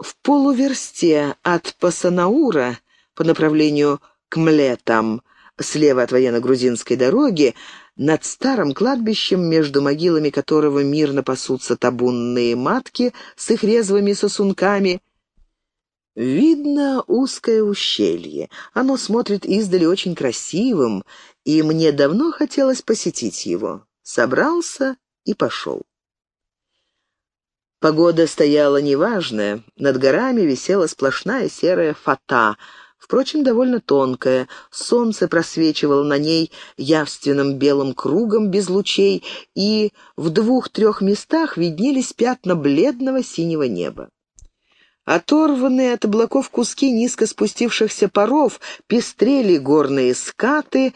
В полуверсте от Пасанаура по направлению к Млетам, слева от военно-грузинской дороги, над старым кладбищем, между могилами которого мирно пасутся табунные матки с их резвыми сосунками, видно узкое ущелье. Оно смотрит издали очень красивым, и мне давно хотелось посетить его. Собрался и пошел. Погода стояла неважная, над горами висела сплошная серая фата, впрочем, довольно тонкая. Солнце просвечивало на ней явственным белым кругом без лучей, и в двух-трех местах виднелись пятна бледного синего неба. Оторванные от облаков куски низко спустившихся паров пестрели горные скаты,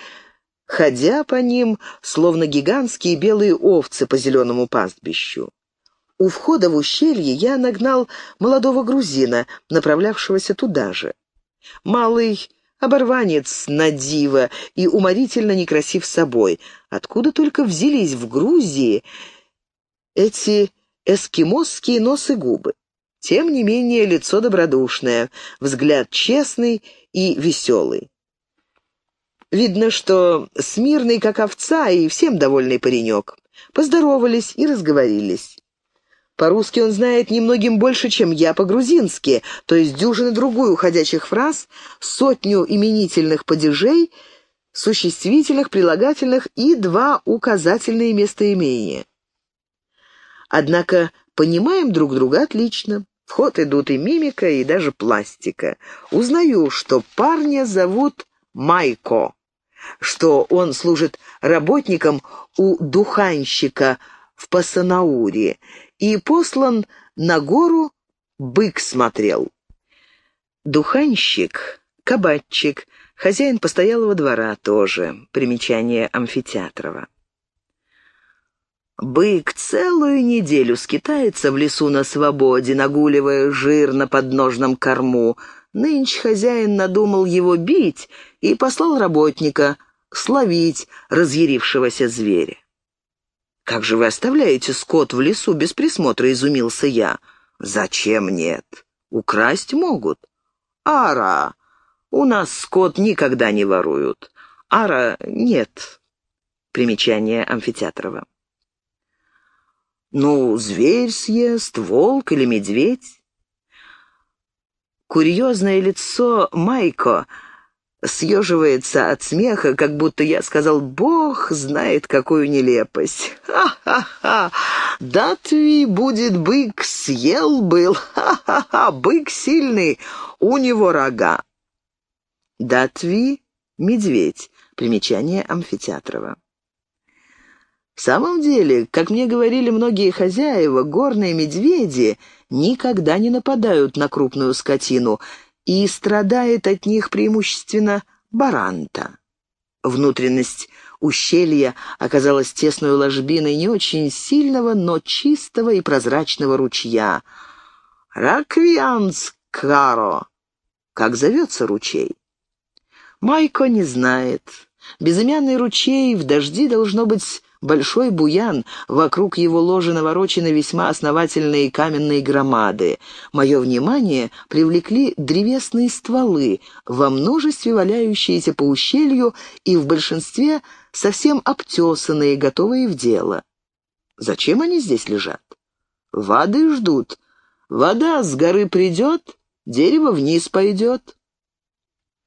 ходя по ним, словно гигантские белые овцы по зеленому пастбищу. У входа в ущелье я нагнал молодого грузина, направлявшегося туда же. Малый оборванец на диво и уморительно некрасив собой. Откуда только взялись в Грузии эти эскимосские носы губы? Тем не менее, лицо добродушное, взгляд честный и веселый. Видно, что смирный, как овца, и всем довольный паренек. Поздоровались и разговорились. По-русски он знает немногим больше, чем я по-грузински, то есть дюжины другую уходящих фраз, сотню именительных падежей, существительных, прилагательных и два указательные местоимения. Однако понимаем друг друга отлично. В ход идут и мимика, и даже пластика. Узнаю, что парня зовут Майко, что он служит работником у духанщика в Пасанауре, и послан на гору бык смотрел. Духанщик, кабачик, хозяин постоялого двора тоже, примечание Амфитеатрова. Бык целую неделю скитается в лесу на свободе, нагуливая жир на подножном корму. Нынче хозяин надумал его бить и послал работника словить разъярившегося зверя. «Как же вы оставляете скот в лесу без присмотра?» — изумился я. «Зачем нет? Украсть могут». «Ара! У нас скот никогда не воруют. Ара нет». Примечание Амфитеатрова. «Ну, зверь съест, волк или медведь?» Курьезное лицо Майко — съеживается от смеха, как будто я сказал «Бог знает, какую нелепость». «Ха-ха-ха! Датви будет бык, съел был! Ха-ха-ха! Бык сильный, у него рога!» Датви — медведь. Примечание Амфитеатрова. В самом деле, как мне говорили многие хозяева, горные медведи никогда не нападают на крупную скотину — и страдает от них преимущественно баранта. Внутренность ущелья оказалась тесной ложбиной не очень сильного, но чистого и прозрачного ручья. Раквианскаро. Как зовется ручей? Майко не знает. Безымянный ручей в дожди должно быть большой буян, вокруг его ложи наворочены весьма основательные каменные громады. Мое внимание привлекли древесные стволы, во множестве валяющиеся по ущелью и в большинстве совсем обтесанные, готовые в дело. Зачем они здесь лежат? Воды ждут. Вода с горы придет, дерево вниз пойдет.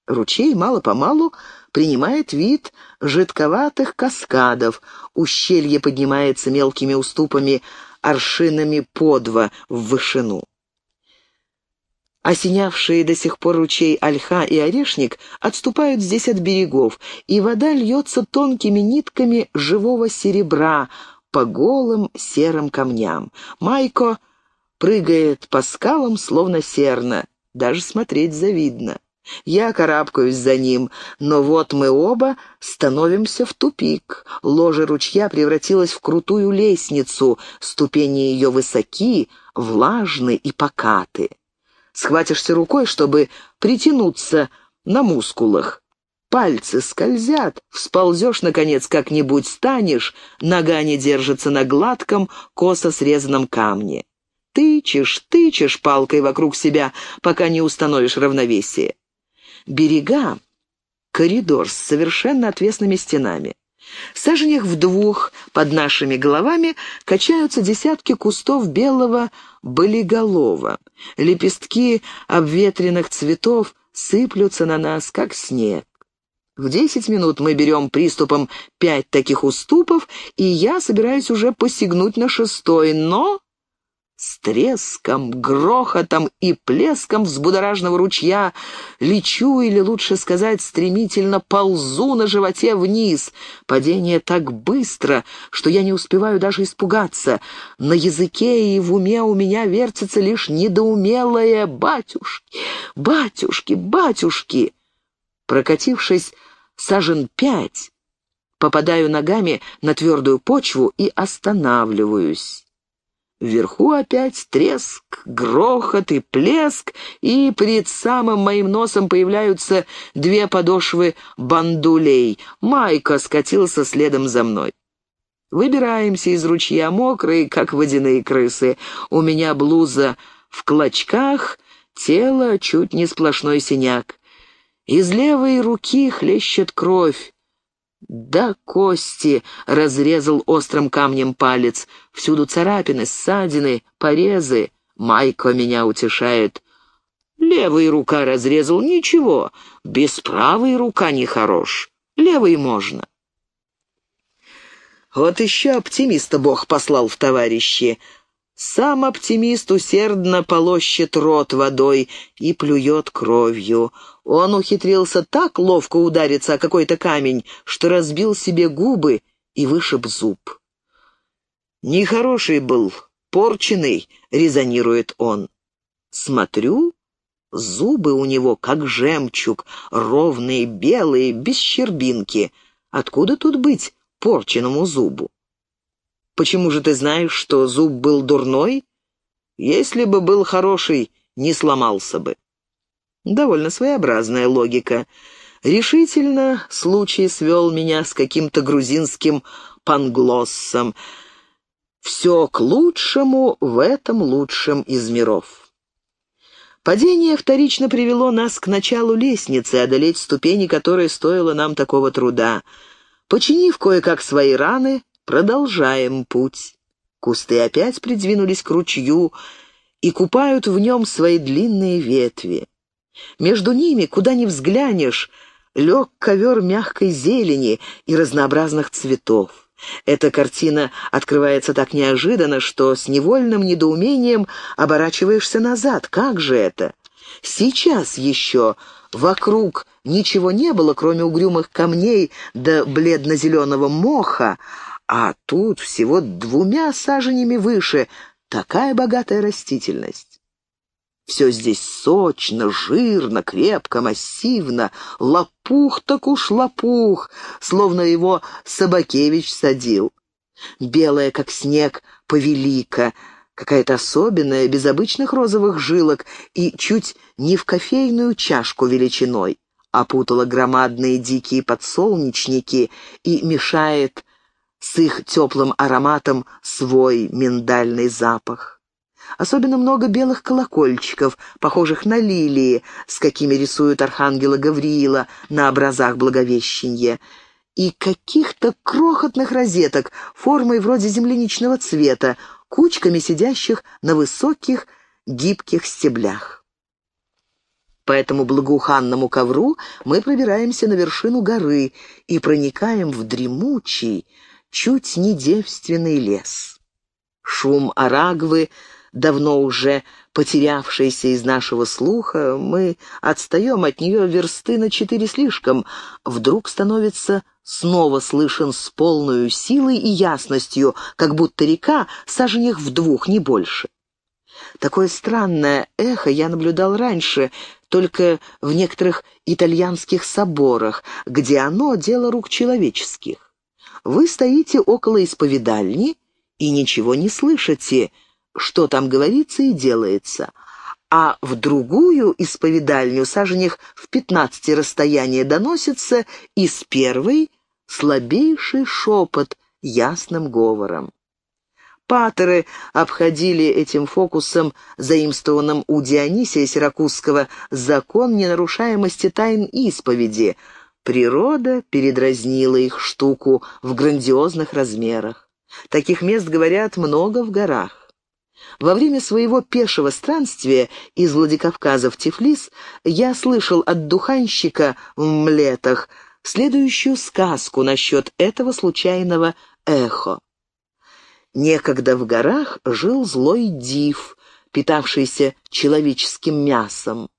Ручей мало-помалу принимает вид жидковатых каскадов, ущелье поднимается мелкими уступами аршинами по два в вышину. Осенявшие до сих пор ручей Ольха и Орешник отступают здесь от берегов, и вода льется тонкими нитками живого серебра по голым серым камням. Майко прыгает по скалам, словно серна, даже смотреть завидно. Я карабкаюсь за ним, но вот мы оба становимся в тупик. Ложе ручья превратилось в крутую лестницу, ступени ее высоки, влажны и покаты. Схватишься рукой, чтобы притянуться на мускулах. Пальцы скользят, всползешь, наконец, как-нибудь станешь, нога не держится на гладком, косо срезанном камне. тычешь, тычешь палкой вокруг себя, пока не установишь равновесие. Берега — коридор с совершенно отвесными стенами. Саженях в двух под нашими головами качаются десятки кустов белого болиголова. Лепестки обветренных цветов сыплются на нас, как снег. В десять минут мы берем приступом пять таких уступов, и я собираюсь уже посягнуть на шестой, но с треском, грохотом и плеском взбудоражного ручья лечу, или лучше сказать, стремительно ползу на животе вниз. Падение так быстро, что я не успеваю даже испугаться. На языке и в уме у меня вертится лишь недоумелое «батюшки, батюшки, батюшки». Прокатившись сажен пять, попадаю ногами на твердую почву и останавливаюсь. Вверху опять треск, грохот и плеск, и перед самым моим носом появляются две подошвы бандулей. Майка скатился следом за мной. Выбираемся из ручья мокрые, как водяные крысы. У меня блуза в клочках, тело чуть не сплошной синяк. Из левой руки хлещет кровь. Да кости разрезал острым камнем палец. Всюду царапины, ссадины, порезы. Майко меня утешает. Левая рука разрезал, ничего. Без правой рука нехорош. Левой можно. Вот еще оптимиста Бог послал в товарищи. Сам оптимист усердно полощет рот водой и плюет кровью. Он ухитрился так ловко удариться о какой-то камень, что разбил себе губы и вышиб зуб. «Нехороший был, порченый», — резонирует он. Смотрю, зубы у него как жемчуг, ровные, белые, без щербинки. Откуда тут быть порченному зубу? Почему же ты знаешь, что зуб был дурной? Если бы был хороший, не сломался бы. Довольно своеобразная логика. Решительно случай свел меня с каким-то грузинским панглоссом. Все к лучшему в этом лучшем из миров. Падение вторично привело нас к началу лестницы, одолеть ступени которой стоило нам такого труда. Починив кое-как свои раны, Продолжаем путь. Кусты опять придвинулись к ручью и купают в нем свои длинные ветви. Между ними, куда ни взглянешь, лег ковер мягкой зелени и разнообразных цветов. Эта картина открывается так неожиданно, что с невольным недоумением оборачиваешься назад. Как же это? Сейчас еще вокруг ничего не было, кроме угрюмых камней да бледно-зеленого моха, а тут всего двумя саженями выше такая богатая растительность. Все здесь сочно, жирно, крепко, массивно. Лопух так уж лопух, словно его Собакевич садил. Белая, как снег, повелика, какая-то особенная, без обычных розовых жилок и чуть не в кофейную чашку величиной. Опутала громадные дикие подсолнечники и мешает с их теплым ароматом свой миндальный запах. Особенно много белых колокольчиков, похожих на лилии, с какими рисуют архангела Гавриила на образах Благовещенья, и каких-то крохотных розеток формой вроде земляничного цвета, кучками сидящих на высоких гибких стеблях. По этому благоуханному ковру мы пробираемся на вершину горы и проникаем в дремучий, чуть не девственный лес. Шум арагвы, давно уже потерявшийся из нашего слуха, мы отстаем от нее версты на четыре слишком, вдруг становится снова слышен с полной силой и ясностью, как будто река саженях в двух, не больше. Такое странное эхо я наблюдал раньше, только в некоторых итальянских соборах, где оно — дело рук человеческих. Вы стоите около исповедальни и ничего не слышите, что там говорится и делается, а в другую исповедальню, саженях в пятнадцати расстояния, доносится из первой слабейший шепот ясным говором. Патеры обходили этим фокусом, заимствованным у Дионисия Сиракузского, закон ненарушаемости тайн исповеди. Природа передразнила их штуку в грандиозных размерах. Таких мест, говорят, много в горах. Во время своего пешего странствия из Владикавказа в Тифлис я слышал от духанщика в Млетах следующую сказку насчет этого случайного эхо. Некогда в горах жил злой див, питавшийся человеческим мясом.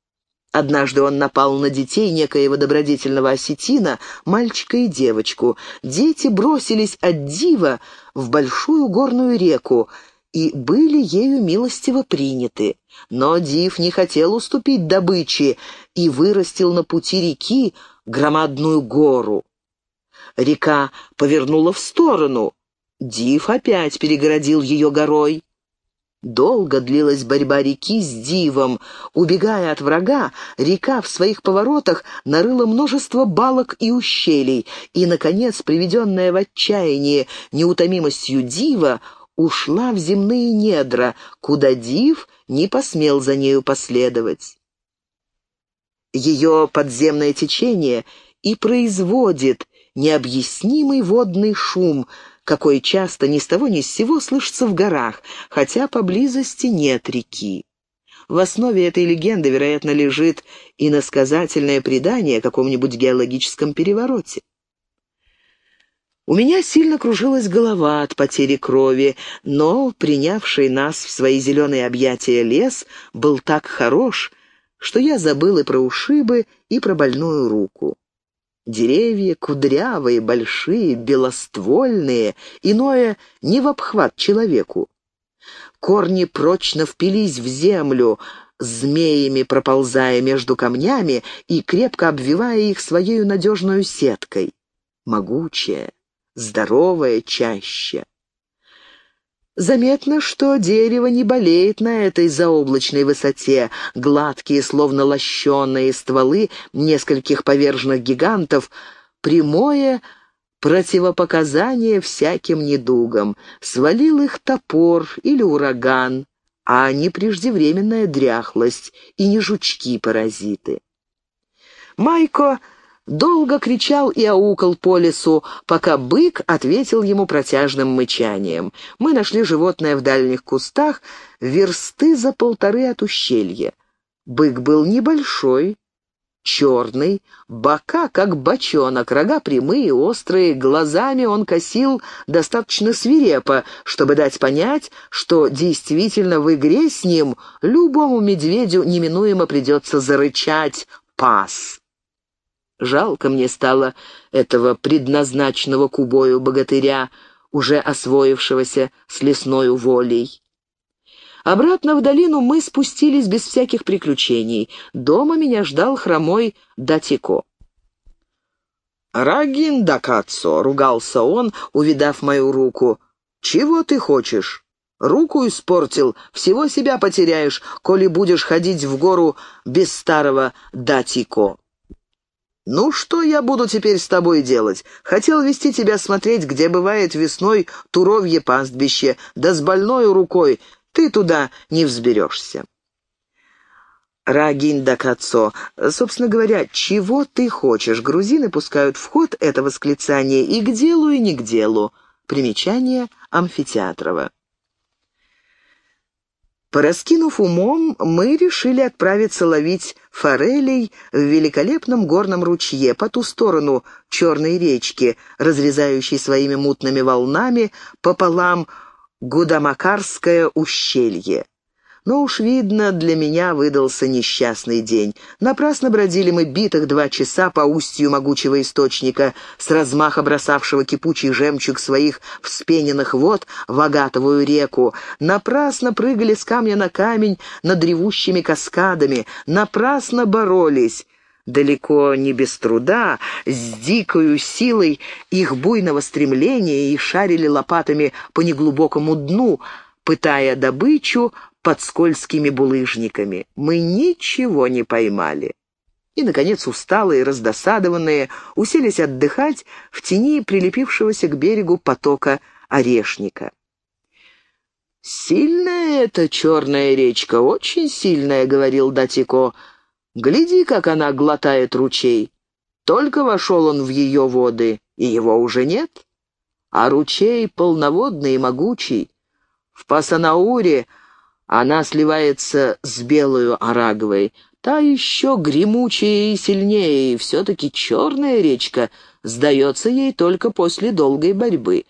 Однажды он напал на детей некоего добродетельного осетина, мальчика и девочку. Дети бросились от дива в большую горную реку и были ею милостиво приняты. Но див не хотел уступить добыче и вырастил на пути реки громадную гору. Река повернула в сторону, Див опять перегородил ее горой. Долго длилась борьба реки с Дивом. Убегая от врага, река в своих поворотах нарыла множество балок и ущелий, и, наконец, приведенная в отчаяние неутомимостью Дива, ушла в земные недра, куда Див не посмел за нею последовать. Ее подземное течение и производит необъяснимый водный шум — какой часто ни с того ни с сего слышится в горах, хотя поблизости нет реки. В основе этой легенды, вероятно, лежит и насказательное предание о каком-нибудь геологическом перевороте. У меня сильно кружилась голова от потери крови, но принявший нас в свои зеленые объятия лес был так хорош, что я забыл и про ушибы, и про больную руку. Деревья кудрявые, большие, белоствольные, иное не в обхват человеку. Корни прочно впились в землю, змеями проползая между камнями и крепко обвивая их своей надежной сеткой. Могучая, здоровая чаще. Заметно, что дерево не болеет на этой заоблачной высоте. Гладкие, словно лощеные стволы нескольких поверженных гигантов, прямое противопоказание всяким недугам. Свалил их топор или ураган, а не преждевременная дряхлость и не жучки-паразиты. Майко долго кричал и аукал по лесу, пока бык ответил ему протяжным мычанием. Мы нашли животное в дальних кустах, версты за полторы от ущелья. Бык был небольшой, черный, бока как бочонок, рога прямые, острые, глазами он косил достаточно свирепо, чтобы дать понять, что действительно в игре с ним любому медведю неминуемо придется зарычать «пас». Жалко мне стало этого предназначенного к убою богатыря, уже освоившегося с лесною волей. Обратно в долину мы спустились без всяких приключений. Дома меня ждал хромой Датико. «Рагин Дакацо!» — ругался он, увидав мою руку. «Чего ты хочешь? Руку испортил, всего себя потеряешь, коли будешь ходить в гору без старого Датико». «Ну что я буду теперь с тобой делать? Хотел вести тебя смотреть, где бывает весной туровье пастбище, да с больной рукой ты туда не взберешься». Рагинь да Кацо. Собственно говоря, чего ты хочешь? Грузины пускают в ход это восклицание и к делу, и не к делу. Примечание Амфитеатрова. Пораскинув умом, мы решили отправиться ловить форелей в великолепном горном ручье по ту сторону Черной речки, разрезающей своими мутными волнами пополам Гудамакарское ущелье. Но уж видно, для меня выдался несчастный день. Напрасно бродили мы битых два часа по устью могучего источника, с размаха бросавшего кипучий жемчуг своих вспененных вод в агатовую реку. Напрасно прыгали с камня на камень над ревущими каскадами. Напрасно боролись далеко не без труда, с дикою силой их буйного стремления и шарили лопатами по неглубокому дну, пытая добычу под скользкими булыжниками. Мы ничего не поймали. И, наконец, усталые, раздосадованные, уселись отдыхать в тени прилепившегося к берегу потока орешника. «Сильная эта черная речка, очень сильная», — говорил Датико. «Гляди, как она глотает ручей. Только вошел он в ее воды, и его уже нет. А ручей полноводный и могучий. В Пасанауре она сливается с белую Араговой. Та еще гремучее и сильнее, и все-таки черная речка сдается ей только после долгой борьбы.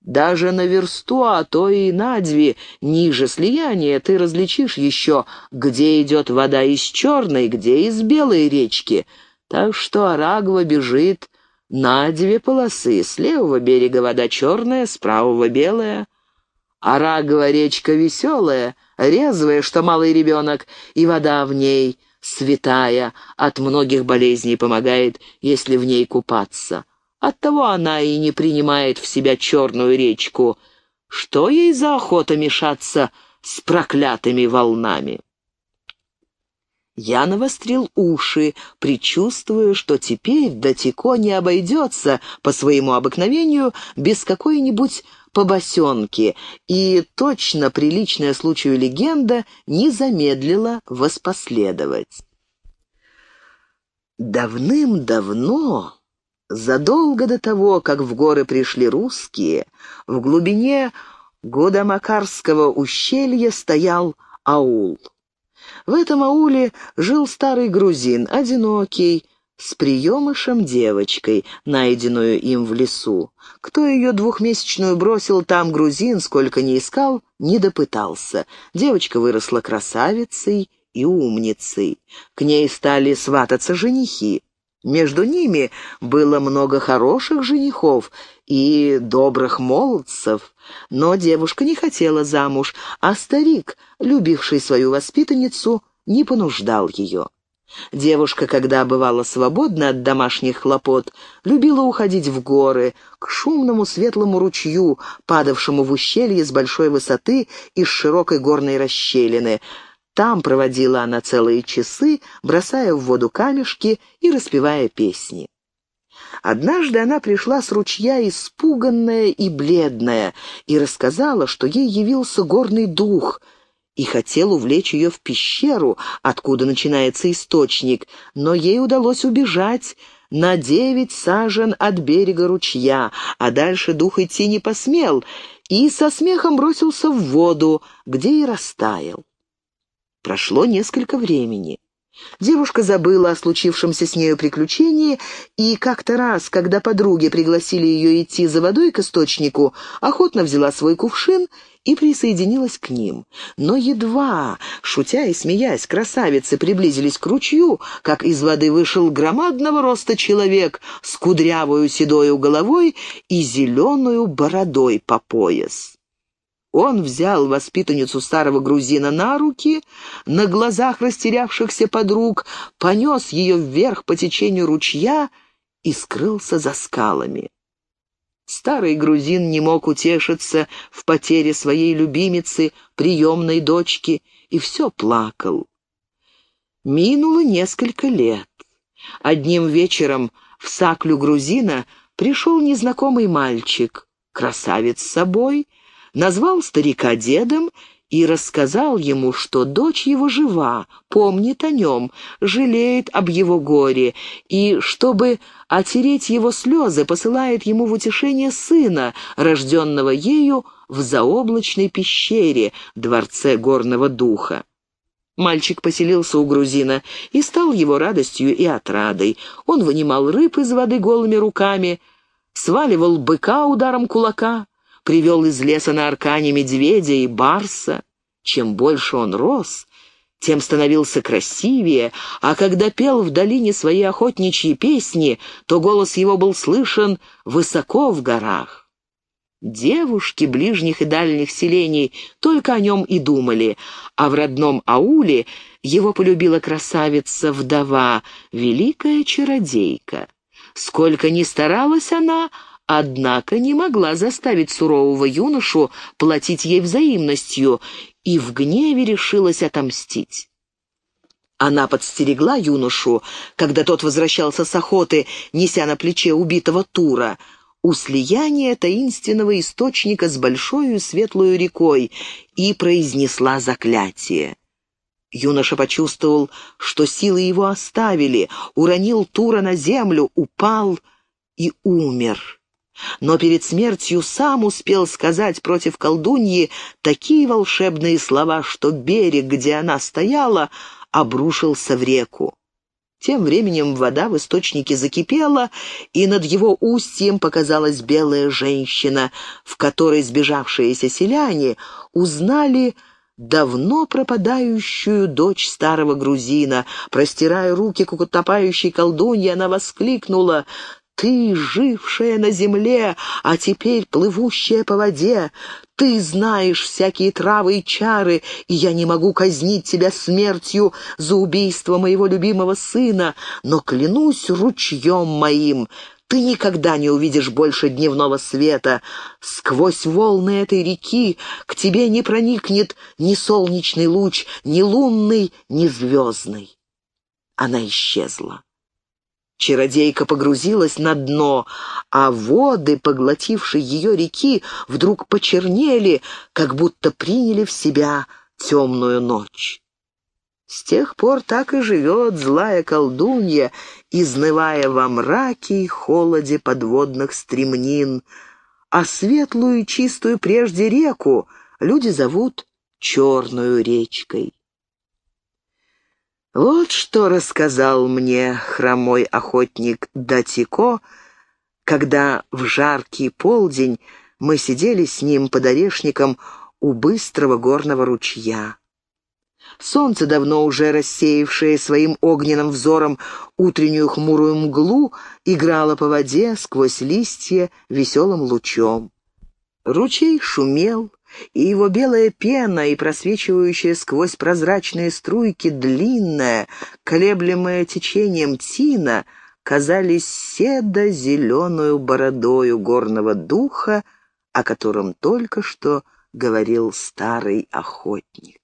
Даже на версту, а то и на две ниже слияния ты различишь еще, где идет вода из черной, где из белой речки. Так что Арагва бежит на две полосы. С левого берега вода черная, с правого белая. Арагва речка веселая, резвая, что малый ребенок, и вода в ней святая, от многих болезней помогает, если в ней купаться. Оттого она и не принимает в себя черную речку. Что ей за охота мешаться с проклятыми волнами? Я навострил уши, предчувствуя, что теперь Датико не обойдется по своему обыкновению без какой-нибудь побосенки, и точно приличная случаю легенда не замедлила воспоследовать. Давным-давно Задолго до того, как в горы пришли русские, в глубине Годомакарского ущелья стоял аул. В этом ауле жил старый грузин, одинокий, с приемышем девочкой, найденную им в лесу. Кто ее двухмесячную бросил там грузин, сколько не искал, не допытался. Девочка выросла красавицей и умницей. К ней стали свататься женихи. Между ними было много хороших женихов и добрых молодцев, но девушка не хотела замуж, а старик, любивший свою воспитанницу, не понуждал ее. Девушка, когда бывала свободна от домашних хлопот, любила уходить в горы, к шумному светлому ручью, падавшему в ущелье с большой высоты из широкой горной расщелины, там проводила она целые часы, бросая в воду камешки и распевая песни. Однажды она пришла с ручья испуганная и бледная и рассказала, что ей явился горный дух и хотел увлечь ее в пещеру, откуда начинается источник, но ей удалось убежать на девять сажен от берега ручья, а дальше дух идти не посмел и со смехом бросился в воду, где и растаял. Прошло несколько времени. Девушка забыла о случившемся с нею приключении, и как-то раз, когда подруги пригласили ее идти за водой к источнику, охотно взяла свой кувшин и присоединилась к ним. Но едва, шутя и смеясь, красавицы приблизились к ручью, как из воды вышел громадного роста человек с кудрявою седою головой и зеленую бородой по пояс. Он взял воспитанницу старого грузина на руки, на глазах растерявшихся подруг, понес ее вверх по течению ручья и скрылся за скалами. Старый грузин не мог утешиться в потере своей любимицы, приемной дочки, и все плакал. Минуло несколько лет. Одним вечером в саклю грузина пришел незнакомый мальчик, красавец с собой — назвал старика дедом и рассказал ему, что дочь его жива, помнит о нем, жалеет об его горе, и, чтобы отереть его слезы, посылает ему в утешение сына, рожденного ею в заоблачной пещере, дворце горного духа. Мальчик поселился у грузина и стал его радостью и отрадой. Он вынимал рыб из воды голыми руками, сваливал быка ударом кулака, привел из леса на аркане медведя и барса. Чем больше он рос, тем становился красивее, а когда пел в долине свои охотничьи песни, то голос его был слышен высоко в горах. Девушки ближних и дальних селений только о нем и думали, а в родном ауле его полюбила красавица-вдова, великая чародейка. Сколько ни старалась она, однако не могла заставить сурового юношу платить ей взаимностью и в гневе решилась отомстить. Она подстерегла юношу, когда тот возвращался с охоты, неся на плече убитого Тура. у слияния таинственного источника с большой светлой рекой и произнесла заклятие. Юноша почувствовал, что силы его оставили, уронил Тура на землю, упал и умер. Но перед смертью сам успел сказать против колдуньи такие волшебные слова, что берег, где она стояла, обрушился в реку. Тем временем вода в источнике закипела, и над его устьем показалась белая женщина, в которой сбежавшиеся селяне узнали давно пропадающую дочь старого грузина. Простирая руки к утопающей колдунье, она воскликнула ты, жившая на земле, а теперь плывущая по воде, ты знаешь всякие травы и чары, и я не могу казнить тебя смертью за убийство моего любимого сына, но клянусь ручьем моим, ты никогда не увидишь больше дневного света. Сквозь волны этой реки к тебе не проникнет ни солнечный луч, ни лунный, ни звездный. Она исчезла. Чародейка погрузилась на дно, а воды, поглотившие ее реки, вдруг почернели, как будто приняли в себя темную ночь. С тех пор так и живет злая колдунья, изнывая во мраке и холоде подводных стремнин, а светлую и чистую прежде реку люди зовут Черную речкой. Вот что рассказал мне хромой охотник Датико, когда в жаркий полдень мы сидели с ним под орешником у быстрого горного ручья. Солнце, давно уже рассеявшее своим огненным взором утреннюю хмурую мглу, играло по воде сквозь листья веселым лучом. Ручей шумел, и его белая пена и просвечивающая сквозь прозрачные струйки длинная, колеблемая течением тина, казались седо-зеленую бородою горного духа, о котором только что говорил старый охотник.